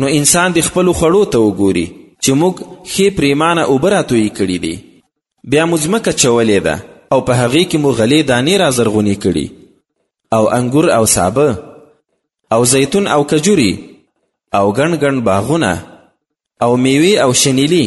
نو انسان د خپل خړو ته وګوري چې موږ خې پریمانه اوبه راتوی کړي دي بیا مو ځمکه چولې ده او په هغې کې مو غلې دانې را زرغونې کړي او انګور او سابه او زیتون او کجوري او ګڼ ګڼ باغونه او میوې او شنیلی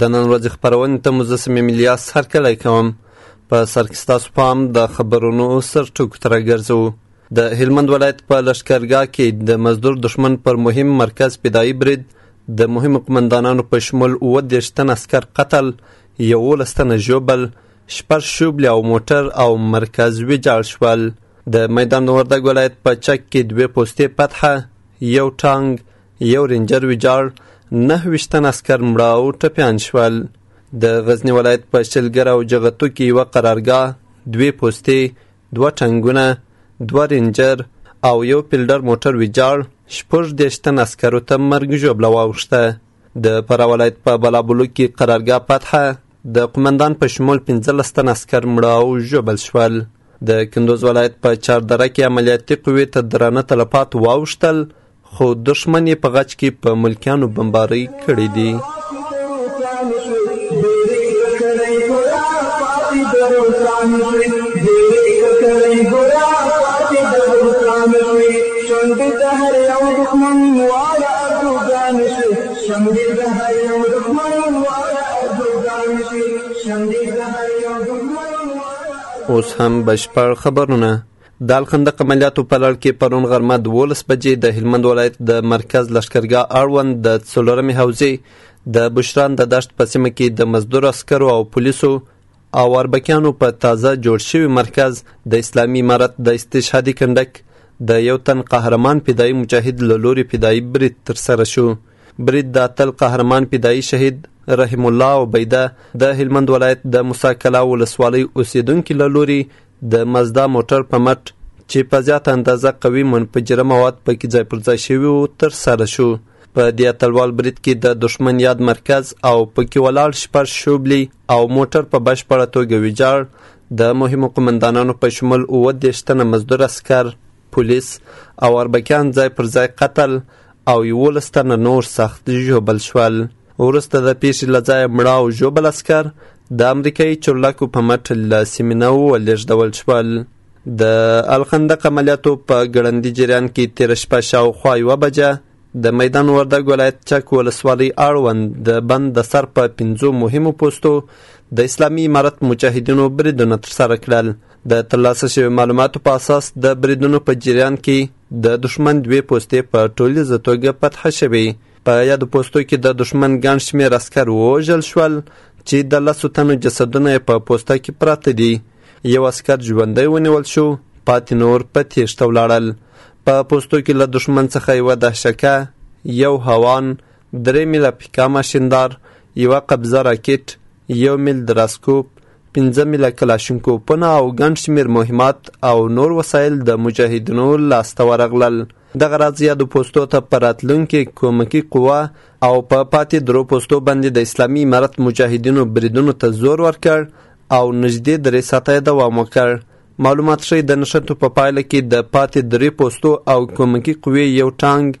د نن ورځې خپرونې ته مو زه سمیم الیاس هرکلی کوم په سر کې ستاسو پام د خبرونو سر ټکو ته راګرځوو د هلمند ولایت په لښکرګاه کې د مزدور دښمن پر مهم مرکز فدایي برید د مهمو قمندانانو په شمول اووه دېرش تن عسکر قتل یولس تنه ژوبل شپږ شوبلې او موټر او مرکز ویجاړ شول د میدان وردګ ولایت په چک کې دوې پوستې فتحه یو ټانګ یو رینجر ویجاړ نهه ویشت تن عسکر مړه او ټپیان شول د غزني ولایت په شلګر او جغتو کې یوه قرارګاه دوې پوستې دوه ټنګونه دوه رینجر او یو پیلډر موټر ویجاړ شپږ دېرش تن عسکرو ته مرګ ژوبله واوښته د فراه ولایت په بلابلو کې قرارګاه فتحه د قمندان په شمول پنځلس تن عسکر مړه او ژوبل شول د کندوز ولایت په چاردره کې عملیاتي قوې ته درانه تلفات واوښتل خو دښمن یې په غچ کې په ملکیانو بمبارۍ کړې دي. اوس هم بشپړ خبرونه. د الخندق عملیاتو په لړ کې پرون غرمه دولس بجې د هلمند ولایت د مرکز لښکرګاه اړوند د څلورمې حوزې د بشران د دشت په سیمه کې د مزدور عسکرو او پولیسو او اربکیانو په تازه جوړ شوي مرکز د اسلامي امارت د استشهادي کنډک د یو تن قهرمان فدایي مجاهد له لوري فدایي برید ترسره شو برید د اتل قهرمان فدایي شهید رحیم الله عبیده د هلمند ولایت د موسی کلا ولسوالۍ اوسېدونکي له لوري د مزدا موټر په مټ چې په زیاته اندازه قوي منفجره مواد پکې ځای پر ځای شوي وو ترسره شو په دې اتلوال برید کې د دښمن یاد مرکز او پکې ولاړ شپږ شوبلي او موټر په بشپړه توګه ویجاړ د مهمو قومندانانو په شمول اووه دېرش تنه مزدور عسکر پولیس او اربکیان ځای پر ځای قتل او یولس تنه نور سخت ژوبل شول وروسته د پیښې له ځایه مړه او ژوبل عسکر د امریکایي چورلکو په مټ له سیمې نه ولېږدول شول د الخندق عملیاتو په ګړندي جریان کې تېره شپه شاوخوا یوه بجه د میدان وردګ ولایت چک ولسوالۍ اړوند د بند د سر په پنځو مهمو پوستو د اسلامي امارت مجاهدینو بریدونه ترسره کړل د ترلاسه شوی معلوماتو په اساس د بریدونو په جریان کې د دښمن دوې پوستې په ټولیزه توګه فتح شوې په یادو پوستو کې د دښمن ګڼ شمېر عسکر ووژل شول چې د لسو تنو جسدونه یې په پوسته کې پراته دي یو عسکر ژوندی ونیول شو پاتې نور په تیښته ولاړل په پوستو کې له دښمن څخه یوه دهشکه یو هوان درې میله پیکا ماشیندار یوه قبضه راکټ یو میل دراسکوپ پنځه مله کلاشینکوپونه او ګڼ شمېر مهمات او نور وسایل د مجاهدینو لاسته ورغلل دغه راز یادو پوستو ته په راتلونکي کومکي قوا او په پاتې درو پوستو باندې د اسلامي امارت مجاهدینو بریدونو ته زور ورکړ او نږدې درې ساعته یې دوام وکړ معلومات ښیي د نښتو په پایله کې د پاتې درې پوستو او کومکي قوې یو ټانګ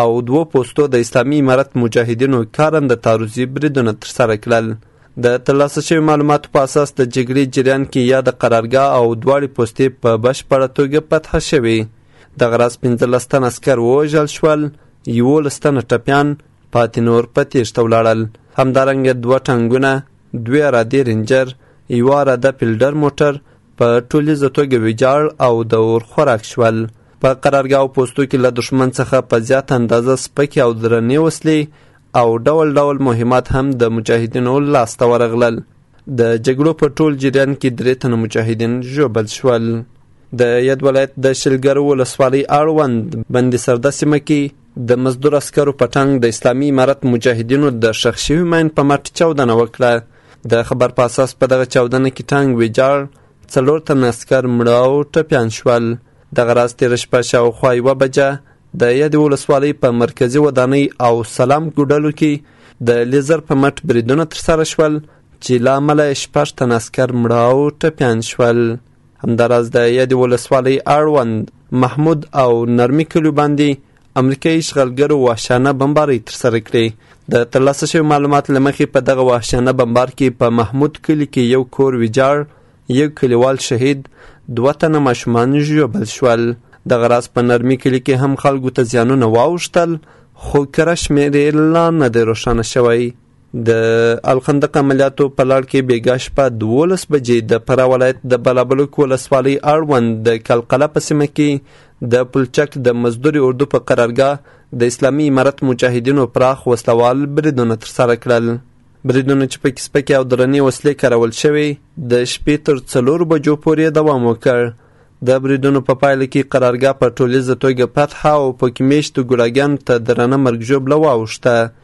او دوو پوستو د اسلامي امارت مجاهدینو کارن د تعرضي بریدونه ترسره کړل. د ترلاسه شوي معلوماتو په اساس د جګړې جریان کې یاده قرارګاه او دواړې پوستې په بشپړه توګه فتح شوې. دغه راز پنځلس تن عسکر ووژل شول یولس تنه ټپیان پاتې نور په تیښته ولاړل همدارنګه دوه ټانګونه دوې عرادې رینجر یوه عراده پیلډر موټر په ټولیزه توګه ویجاړ او د اور خوراک شول. په قرارګاه او پوستو کې له دښمن څخه په زیاته اندازه سپکې او درنې وسلې او ډول ډول مهمات هم د مجاهدینو لاسته ورغلل. د جګړو په ټول جریان کې درې تنه مجاهدین ژوبل شول د ید ولایت د شلګر ولسوالۍ اړوند بندي سرده سیمه کې د مزدور عسکرو په ټانګ د اسلامي امارت مجاهدینو د ښخ شوي ماین په مټ چاودنه وکړه د خبر په اساس په دغه چاودنه کې ټانګ ویجاړ څلور تنه عسکر مړه او ټپیان شول دغه راز تېره شپه شاوخوا یوه بجه د یادې ولسوالۍ په مرکزي ودانۍ او سلام ګوډلو کې د لیزر په مټ بریدونه ترسره شول چې له امله یې شپږ تن عسکر مړه او ټپیان شول همداراز د یادې ولسوالۍ اړوند محمود او نرمي کلیو باندې امریکایي اشغالګرو وحشانه بمبارۍ ترسره کړې د ترلاسه شوي معلومات له مخې په دغه وحشانه بمبار کې په محمود کلي کې یو کور ویجاړ یو کلیوال شهید دوه تنه ماشومان ژوبل شول دغه راز په نرمي کلي کې هم خلکو ته زیانونه واوښتل خو کره شمېر یې لا نه دی روښانه شوی د الخندق عملیاتو په لړ کې بیګا شپه دولس بجې د فراه ولایت د بلابلوک ولسوالۍ اړوند د کلقله په سیمه کې د پلچک د مزدوري اردو په قرارګاه د اسلامي امارت مجاهدینو پراخ وسلوال بریدونه ترسره کړل بریدونه چې پکې سپکې او درنې وسلې کارول شوې د شپې تر څلورو بجو پورې دوام وکړ د بریدونو په پایله کې قرارګاه په ټولیزه توګه فتحه او پکې میشتو ګوډاګیانو ته درنه مرګ ژوبله واوښته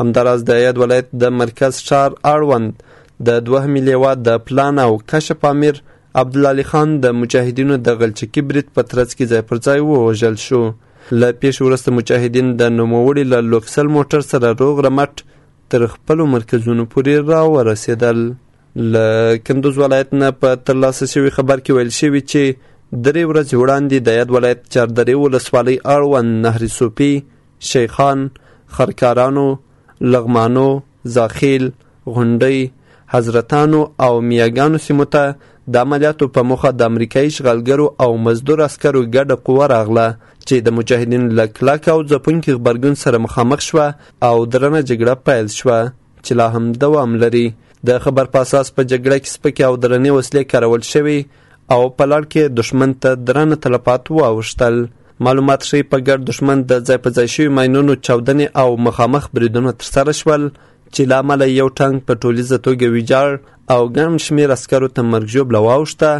همداراز د یاد ولایت د مرکز ښار اړوند د دوهمې لیوا د پلان او کشف امیر عبدالعلي خان د مجاهدینو د غلچکي برید په ترڅ کې ځای پر ځای ووژل شو له پیښې وروسته مجاهدین د نوموړي له لوکسل موټر سره روغ رمټ تر خپلو مرکزونو پورې راورسېدل له کندوز ولایت نه په ترلاسه شوي خبر کې ویل شوي چې درې ورځې وړاندې د یاد ولایت چاردرې ولسوالۍ اړوند نهر صوفي شیخان، خرکارانو، لغمانو، زاخیل، غونډۍ، حضرتانو او میه ګانو سیمو ته د عملیاتو په موخه د امریکایي اشغالګرو او مزدور عسکرو ګډه قوه راغله چې د مجاهدینو له کلک او ځپونکي غبرګون سره مخامخ شوه او درنه جګړه پیل شوه. چې لا هم دوام لري د خبر په اساس په جګړه کې سپکې او درنې وسلې کارول شوې او په لړ کې دښمن ته درانه تلفات واوښتل معلومات ښیي په ګډ دښمن د ځای په ځای شوي ماینونو چاودنې او مخامخ بریدونه ترسره شول چې له امله یو ټانک په ټولیزه توګه ویجاړ او ګڼ شمېر عسکرو ته مرګ ژوبله واوښته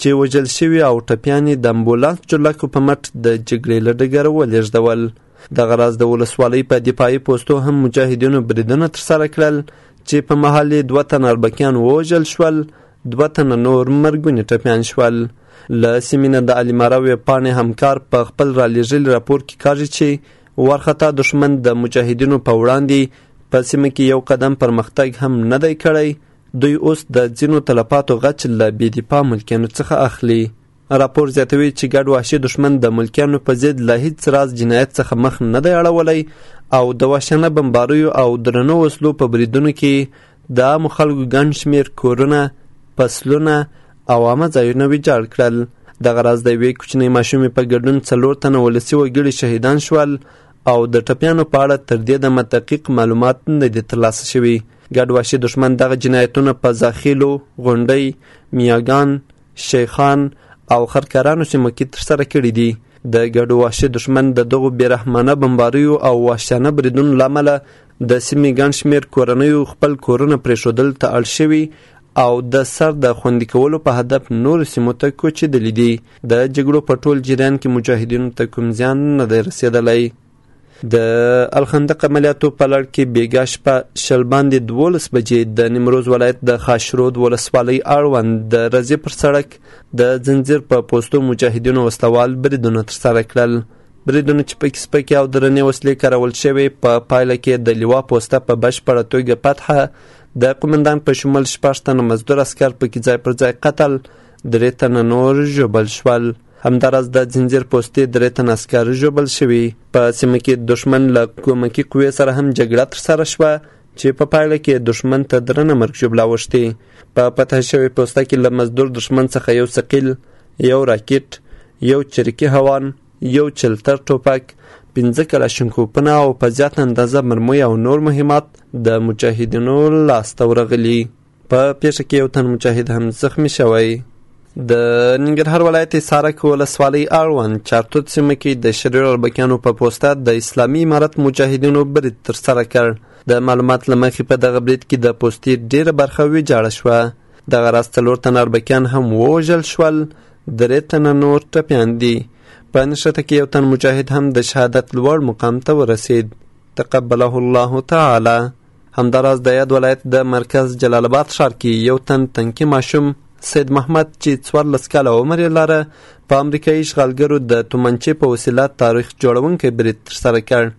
چې وژل شوي او ټپیان یې د امبولانس چورلکو په مټ د جګړې له ډګره ولېږدول دغه راز د ولسوالۍ په دفاعي پوستو هم مجاهدینو بریدونه ترسره کړل چې په محل یې دوه تنه اربکیان ووژل شول دوه تنه نور مرګوني ټپیان شول له سیمې نه د علماره ویبپاڼې همکار په خپل رالیږلي راپور کې کاږي چې وارخطا دښمن د مجاهدینو په وړاندې په سیمه کې یو قدم پرمختګ هم نه دی کړی دوی اوس د ځینو تلفاتو غچ له بې دفاع ملکیانو څخه اخلي راپور زیاتوي چې ګډ وحشي دښمن د ملکیانو په ضد له هیڅ راز جنایت څخه مخ نه دی اړولی او د وحشانه بمباریو او درنو وسلو په بریدونو کې د عامو خلکو ګڼ شمېر کورونه پسلونه او عامه ځایونه ویجاړ کړل دغه راز د یوې کوچنۍ ماشومې په ګډون څلور تنه ولسي وګړي شهیدان شول او د ټپیانو په اړه تر دې دمه دقیق معلومات نه دي ترلاسه شوي ګډ وحشي دښمن دغه جنایتونه په زاخیلو غونډۍ میاګان شیخان او خرکارانو سیمو کې ترسره کړي دي. د ګډو وحشي دښمن د دغو بېرحمانه بمباریو او وحشیانه بریدونو له امله د سیمې ګڼ شمېر کورنیو خپل کورونه پرېښودل ته اړ شوي او د سر د خوندي کولو په هدف نورو سیمو ته کوچېدلي دي. د جګړو په ټول جریان کې مجاهدینو ته کوم زیان نه دی رسېدلی. د الخندق عملیاتو په لړ کې بیګا شپه شل باندې دولس بجې د نیمروز ولایت د خاشرود ولسوالۍ اړوند د رزې پر سړک د ځنځیر په پوستو مجاهدینو وسلوال بریدونه ترسره کړل بریدونه چې پکې سپکې او درنې وسلې کارول شوې په پا پایله کې د لیوا پوسته په بشپړه توګه فتحه د قومندان په شمول شپږ تنه مزدور عسکر پکې ځای پر ځای قتل درې تنه نور ژوبل شول همداراز د ځنځیر پوستې درې تنه عسکر ژوبل شوي په سیمه کې دښمن له کومکي قوې سره هم جګړه ترسره شوه چې په پایله کې دښمن ته درنه مرګ ژوبله اوښتې په فتح شوې پوسته کې له مزدور دښمن څخه یو ثقیل یو راکټ یو چریکي هوان یو چلتر ټوپک پنځه کلاشینکوپونه او په زیاته اندازه مرمۍ او نور مهمات د مجاهدینو لاسته ورغلي په پیښه کې یو تن مجاهد هم زخمی شوی د ننګرهار ولایت سارک ولسوالۍ اړوند چارتوت سیمه کې د شریر اربکیانو په پوسته د اسلامي امارت مجاهدینو برید ترسره کړ د معلومات له مخې په دغه برید کې د پوستې ډیره برخه ویجاړه شوه دغه راز څلور تنه اربکیان هم ووژل شول درې تنه نور ټپیان دي په نښته کې یو تن مجاهد هم د شهادت لوړ مقام ته ورسید تقبله الله تعالی همداراز د یاد ولایت د مرکز جلال آباد ښار کې یو تن تنکي ماشوم سید محمد چې څوارلس کاله عمر یې لاره په امریکایي اشغالګرو د تومانچې په وسیله تاریخ جوړونکی برید ترسره کړ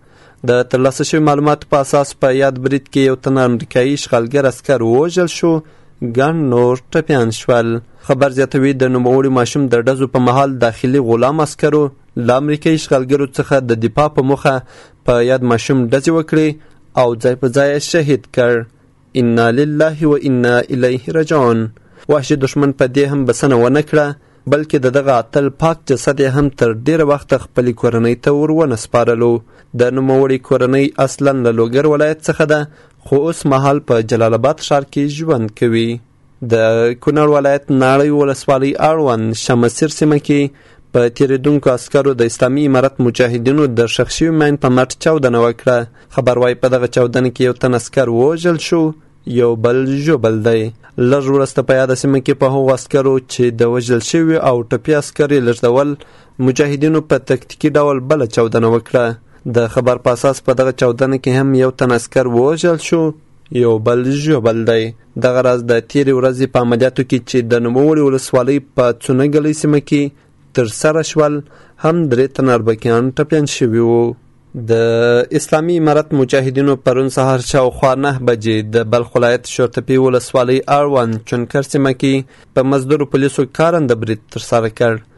د ترلاسه شوي معلوماتو په اساس په یاد برید کې یو تن امریکایي اشغالګر اسکر ووژل شو ګڼ نور ټپیان شول خبر زیاتوي د نوموړي ماشوم د ډزو په مهال داخلي غلام عسکرو له امریکایي اشغالګرو څخه د دفاع په موخه په یاد ماشوم ډزې وکړې او ځای په ځای شهید کړ انا لله و انا الیه رجعون وحشي دښمن په دې هم بسنه ونه کړه بلکې د دغه اتل پاک جسد یې هم تر ډېره وخته خپلې کورنۍ ته ور ونه سپارلو د نوموړې کورنۍ اصلا له لوګر ولایت څخه ده خو اوس مهال په جلال آباد ښار کې ژوند کوي د کونړ ولایت ناړۍ ولسوالۍ اړوند شمسیر سیمه کې په تیریدونکو عسکرو د اسلامي امارت مجاهدینو د ښخ شوي ماین په مټ چاودنه وکړه خبر وايي په دغه چاودنه کې یو تن عسکر ووژل شو یو بل ژوبل دی لږ وروسته په یاده سیمه کې په هغو عسکرو چې د وژل شوي او ټپي عسکر یې لږدول مجاهدینو په تکتیکي ډول بله چاودنه وکړه د خبر په اساس په دغه چاودنه کې هم یو تن عسکر ووژل شو یو بل ژوبل دی دغه راز د تیرې ورځې په عملیاتو کې چې د نوموړي ولسوالۍ په څونه ګلۍ سیمه کې ترسره شول هم درې تنه اربکیان ټپیان شوي وو د اسلامي امارت مجاهدینو پرون سهار شاوخوا نه بجې د بلخ ولایت شورتپې ولسوالۍ اړوند چونکر سیمه کې په مزدورو پولیسو کارنده برید ترسره کړ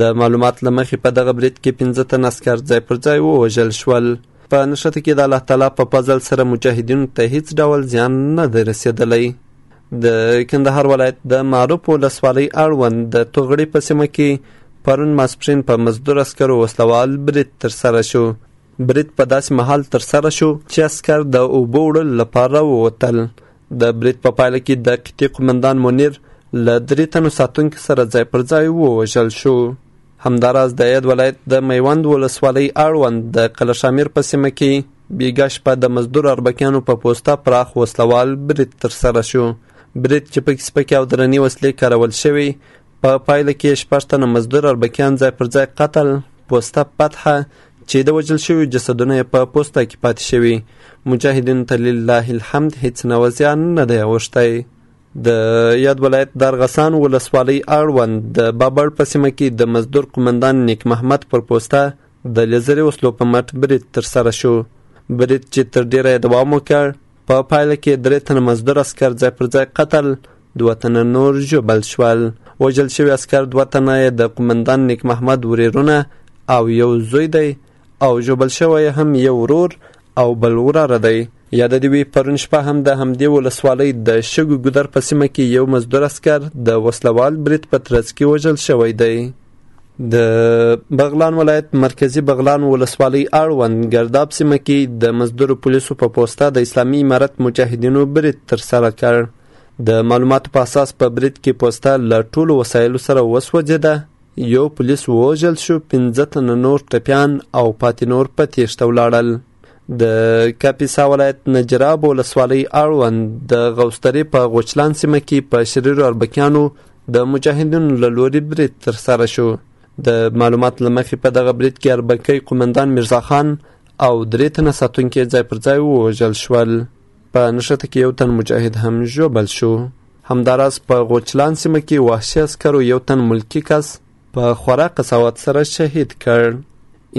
د معلومات له مخې په دغه برید کې پنځه تن عسکر ځای پر ځای ووژل شول په نښته کې د الله تعالی په فضل سره مجاهدینو ته هیڅ ډول زیان نه دی رسېدلی د کندهار ولایت د معروف ولسوالۍ اړوند د توغړې په سیمه کې پرون ماسپرین په مزدور عسکرو وسلوال برید ترسره شو برید په داسې مهال ترسره شو چې عسکر د اوبو وړلو لپاره ووتل د برید په پایله کې د قطعې قومندان منیر له درې تنو ساتونکو سره ځای پر ځای ووژل شو همداراز د اید ولایت د میوند ولسوالۍ اړوند د قلشامیر په سیمه کې بیګا شپه د مزدور اربکیانو په پوسته پراخ وسلوال برید ترسره شو برید چې پکې سپکې او درنې وسلې کارول شوې په پایله کې شپږ تنه مزدور اربکیان ځای پر ځای قتل پوسته پتحه چې د وژل شویو جسدونه یې په پوسته کې پاتې شوي مجاهدینو ته لله الحمد هیڅ نوع زیان نه دی اوښتی د یاد ولایت دارغسان ولسوالۍ اړوند د بابړ په سیمه کې د مزدور قومندان نیک محمد پر پوسته د لیزري وسلو په مټ برید ترسره شو برید چې تر ډیره یې دوام وکړ په پایله کې درې تنه مزدور عسکر ځای پر ځای قتل دوه تنه نور ژوبل شول. وژل شوي عسکر دوه تنه یې د قومندان نیک محمد ورېرونه او یو زوی دی او ژوبل شوی هم یو ورور او بل وراره دی. یاده دې وي پرون شپه هم د همدې ولسوالۍ د شګو ګودر په سیمه کې یو مزدور عسکر د وسلوال برید په ترڅ کې وژل شوی دی. د بغلان ولایت مرکزی بغلان ولسوالۍ اړوند ګرداب سیمه کې د مزدور پولیسو په پوسته د اسلامي امارت مجاهدینو برید ترسره کړ. د معلوماتو په اساس په برید کې پوسته له ټولو وسایلو سره وسوځېده یو پولیس ووژل شو پنځه تنه نور ټپیان او پاتې نور په تیښته ولاړل د کاپیسا ولایت نجراب ولسوالۍ اړوند د غوسترې په غوچلان سیمه کې په شریرو اربکیانو د مجاهدینو له لوري برید ترسره شو د معلومات له مخې په دغه برید کې اربکی قومندان میرزا خان او درې تنه ساتونکي ځای پر ځای ووژل شول په نښته کې یو تن مجاهد هم ژوبل شو همداراز په غوچلان سیمه کې وحشي عسکرو یو تن ملکی کس په خورا قساوت سره شهید کړ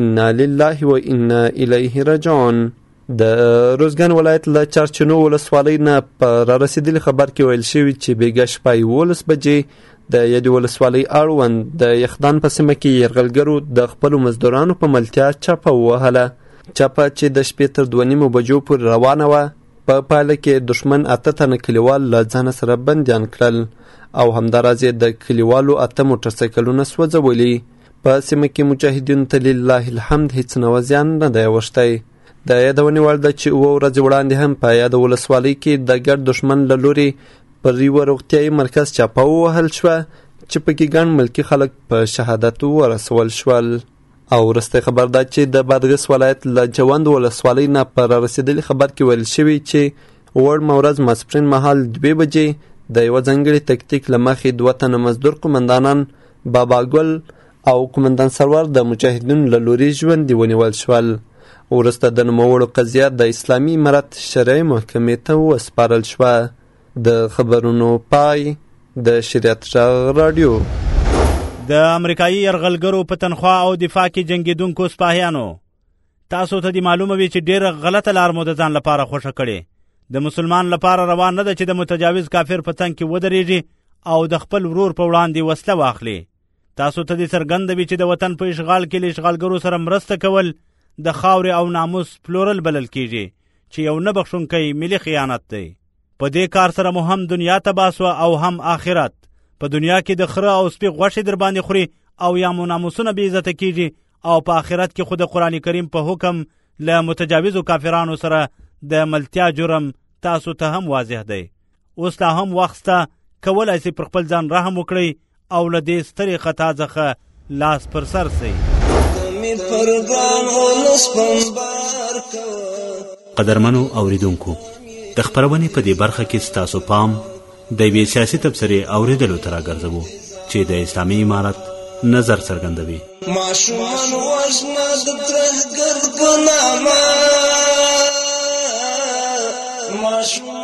انا لله و انا الیه رجعون د روزګان ولایت له چارچینو ولسوالۍ نه په را رسېدلي خبر کې ویل شوي چې بېګا شپه یولس بجې د یادې ولسوالۍ اړوند د یخدان په سیمه کې یرغلګرو د خپلو مزدورانو په ملتیا چاپه ووهله چپه چې د شپې تر دوه نیمو بجو پورې روانه وه، په پایله کې دښمن اته تنه کلیوال له ځانه سره بندیان کړل او همداراز یې د کلیوالو اته موټر سایکلونه سوځولي. په سیمه کې مجاهدینو ته لله الحمد هیڅ نوع زیان نه دی اوښتی. د یادونې وړ ده چې اووه ورځې وړاندې هم په یاده ولسوالۍ کې د ګډ دښمن له لورې پر یوه روغتیايي مرکز چاپه ووهل شوه چې پکې ګڼ ملکي خلک په شهادت ورسول شول. او وروستی خبر دا چې د بادغیس ولایت له جوند ولسوالۍ نه په رارسېدلي خبر کې ویل شوي چې وړمه ورځ ماسپرین مهال دوې بجې د یوه ځانګړي تکتیک له مخې دوه تنه مزدور قومندانان بابا ګل او قومندان سرور د مجاهدینو له لوري ژوندي ونیول شول وروسته د نوموړو قضیه د اسلامي امارت شرعي محکمې ته وسپارل شوه د خبرونو پای د شریعت غږ رادیو د امریکایي يرغلګرو په تنخوا او دفاع کې جنگیدونکو سپاهیانو تاسو ته دی معلومه وي چې ډیره غلطه لار مو د ځان لپاره خوښه کړې د مسلمان لپاره روان نه ده چې د متجاوز کافر په څنګ کې ودرېږي او د خپل ورور په وړاندې وسله واخلي تاسو ته دې څرګنده وي چې د وطن په اشغال کې له اشغالګرو سره مرسته کول د خاورې او ناموس پلورل بلل کیږي چې یو نه بخښونکی ملي خیانت دی په دې کار سره مو هم دنیا تباه سوه او هم آخرت په دنیا کې د خره او سپي غوښې در باندې خوري او یا مو ناموسونه بې عزته کیږي او په آخرت کې خو د قرآن کریم په حکم له متجاوزو کافرانو سره د ملتیا جرم تاسو ته هم واضح دی اوس لا هم وخت سته کولی سي پر خپل ځان رحم وکړئ او له دې سترې خطا څخه لاس پر سر سي قدرمنو اوریدونکو د خبرونې په دې برخه کې ستاسو پام د یوې سیاسي تبصرې اوریدلو ته راګرځوو چې د اسلامي امارت نظر څرګندوي ماشومان وژنه د ترهګر په نامه ماشومان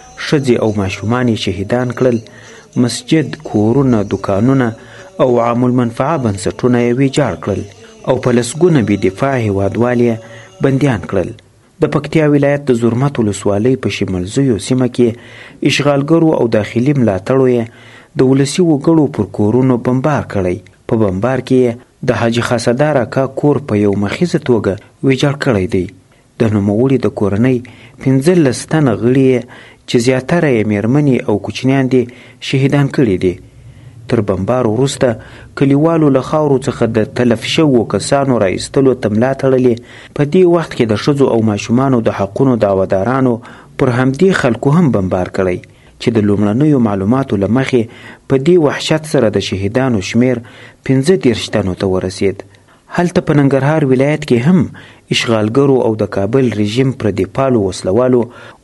ښځې او ماشومان یې شهیدان کړل مسجد کورونه دکانونه او عام المنفعه بنسټونه یې ویجاړ کړل او په لسګونه بې دفاع هیوادوال یې بندیان کړل د پکتیا ولایت د زرمت ولسوالۍ په شملزیو سیمه کې اشغالګرو او داخلي ملاتړو یې د ولسي وګړو پر کورونو بمبار کړی په بمبار کې یې د حاجي خاصدار اکا کور په یو مخیزه توګه ویجاړ کړی دی د نوموړي د کورنۍ پنځلس تنه غړي یې چې زیاتره یې میرمنې او کوچنیان دي شهیدان کړي دي. تر بمبار وروسته کلیوالو له خاورو څخه د تلف شوو کسانو را ایستلو ته ملا تړلې، په دې وخت کې د ښځو او ماشومانو د حقونو دعوادارانو پر همدې خلکو هم بمبار کړی چې د لومړنیو معلوماتو له مخې په دې وحشت سره د شهیدانو شمېر پنځه دېرش تنو ته ورسېد هلته په ننګرهار ولایت کې هم اشغالګرو او د کابل رژیم پردې پالو وسله والو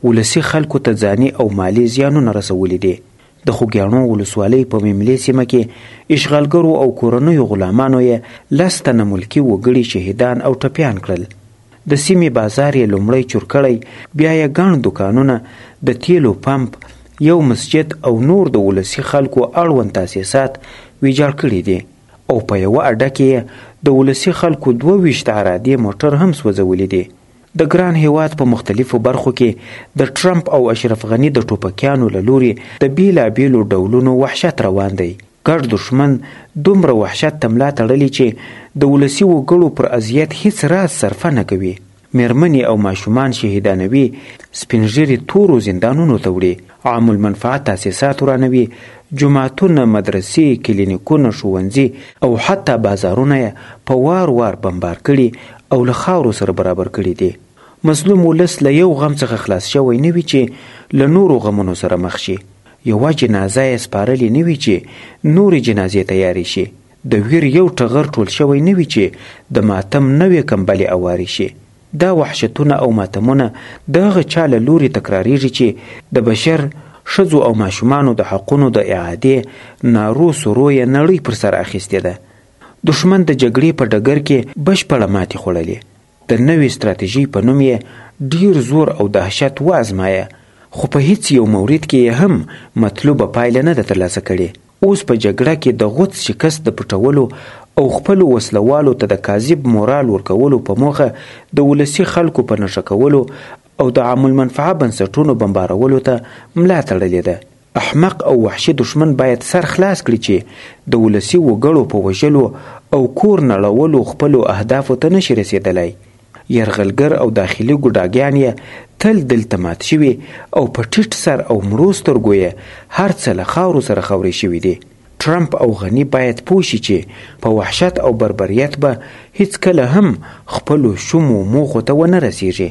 ولسي خلکو ته ځاني او مالي زیانونه رسولي دي. د خوګیاڼو ولسوالۍ په میملې سیمه کې اشغالګرو او کورنیو غلامانو یې لس تنه ملکي وګړي شهیدان او ټپیان کړل. د سیمې بازار یې لومړی چور کړی، بیا یې ګڼ دوکانونه، د تیلو پمپ، یو مسجد او نور د ولسي خلکو اړوند تاسیسات ویجاړ کړي دي. او په یوه اډه کې یې د ولسي خلکو دوه ویشت عرادې موټر هم سوځولي دي. د ګران هېواد په مختلفو برخو کې د ټرمپ او اشرف غني د ټوپکیانو له لوري د بېلابېلو ډولونو وحشت روان دی. ګډ دښمن دومره وحشت ته ملا تړلې چې د ولسي وګړو پر اذیت هېڅ راز صرفه نه کوي. مېرمنې او ماشومان شهیدانوي، سپین ږیري تورو زندانونو ته وړي، عام المنفعه تاسیسات ورانوي، جوماتونه، مدرسې، کلینیکونه، ښوونځي او حتی بازارونه یې په وار وار بمبار کړي او له خاورو سره برابر کړي دي. مظلوم ولس له یو غم څخه خلاص شوی نه وي چې له نورو غمونو سره مخ شي، یوه جنازه یې سپارلې نه وي چې نورې جنازې تیارې شي، د ویر یو ټغر ټول شوی نه وي چې د ماتم نوې کمبلې اوارې شي. دا وحشتونه او ماتمونه د هغه چا له لوري تکرارېږي چې د بشر، ښځو او ماشومانو د حقونو د اعادې نارو سورو یې نړۍ پر سر اخیستې ده. دښمن د جګړې په ډګر کې بشپړه ماتې خوړلې. د نوې ستراتیژۍ په نوم یې ډیر زور او دهشت وازمایه خو په هیڅ یو مورد کې یې هم مطلوبه پایله نه ده ترلاسه کړې. اوس په جګړه کې د غوڅ شکست د پټولو او خپلو وسله والو ته د کاذب مورال ورکولو په موخه د ولسي خلکو په نښه کولو او د عام المنفعه بنسټونو بمبارولو ته ملا تړلې ده. احمق او وحشي دښمن باید سر خلاص کړي چې د ولسي وګړو په وژلو او کور نړولو خپلو اهدافو ته نه شي رسېدلای. یرغلګر او داخلي ګوډاګیان یې تل دلته مات شوي او په ټیټ سر او مړو سترګو یې هر څه له خاورو سره خاورې شوي دي. ټرمپ او غني باید پوه شي چې په وحشت او بربریت به هېڅکله هم خپلو شومو موخو ته ونه رسېږي.